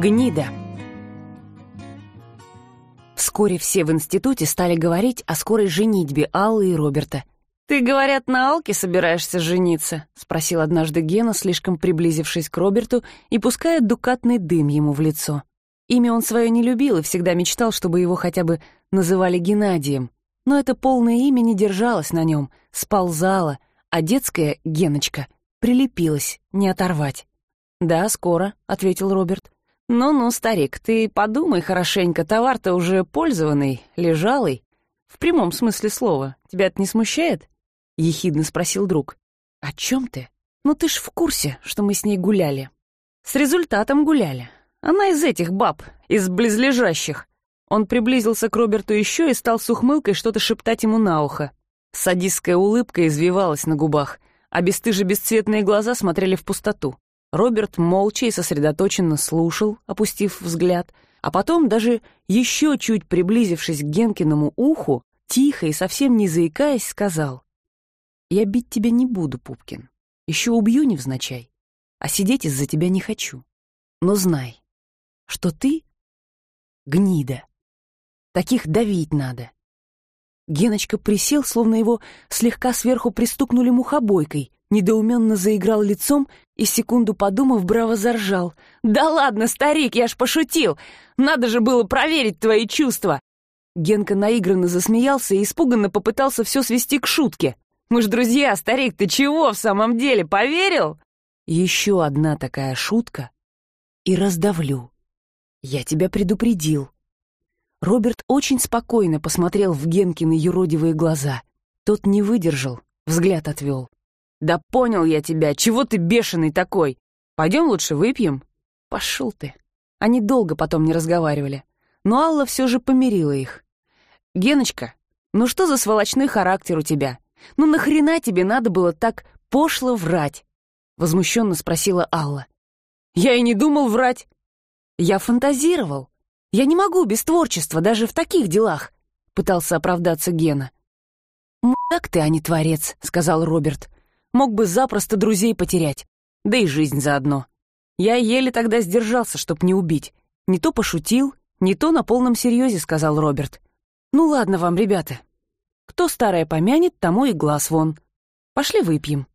Гнида. Вскоре все в институте стали говорить о скорой женитьбе Аллы и Роберта. «Ты, говорят, на Алке собираешься жениться?» — спросил однажды Гена, слишком приблизившись к Роберту и пуская дукатный дым ему в лицо. Имя он свое не любил и всегда мечтал, чтобы его хотя бы называли Геннадием. Но это полное имя не держалось на нем, сползало, а детская Геночка прилепилась, не оторвать. «Да, скоро», — ответил Роберт. «Ну-ну, старик, ты подумай хорошенько, товар-то уже пользованный, лежалый. В прямом смысле слова. Тебя это не смущает?» — ехидно спросил друг. «О чем ты? Ну ты ж в курсе, что мы с ней гуляли». «С результатом гуляли. Она из этих баб, из близлежащих». Он приблизился к Роберту еще и стал с ухмылкой что-то шептать ему на ухо. Садистская улыбка извивалась на губах, а бесстыже бесцветные глаза смотрели в пустоту. Роберт молча и сосредоточенно слушал, опустив взгляд, а потом, даже еще чуть приблизившись к Генкиному уху, тихо и совсем не заикаясь, сказал, «Я бить тебя не буду, Пупкин, еще убью невзначай, а сидеть из-за тебя не хочу. Но знай, что ты — гнида. Таких давить надо». Геночка присел, словно его слегка сверху пристукнули мухобойкой, недоуменно заиграл лицом и, секунду подумав, браво заржал. «Да ладно, старик, я ж пошутил! Надо же было проверить твои чувства!» Генка наигранно засмеялся и испуганно попытался все свести к шутке. «Мы ж друзья, старик, ты чего в самом деле, поверил?» Еще одна такая шутка и раздавлю. Я тебя предупредил. Роберт очень спокойно посмотрел в Генкины юродивые глаза. Тот не выдержал, взгляд отвел. «Да понял я тебя, чего ты бешеный такой? Пойдем лучше выпьем?» «Пошел ты». Они долго потом не разговаривали, но Алла все же помирила их. «Геночка, ну что за сволочной характер у тебя? Ну нахрена тебе надо было так пошло врать?» Возмущенно спросила Алла. «Я и не думал врать. Я фантазировал. Я не могу без творчества даже в таких делах», — пытался оправдаться Гена. «Мудак ты, а не творец», — сказал Роберт. Мог бы запросто друзей потерять. Да и жизнь заодно. Я еле тогда сдержался, чтоб не убить. Не то пошутил, не то на полном серьезе, сказал Роберт. Ну ладно вам, ребята. Кто старое помянет, тому и глаз вон. Пошли выпьем.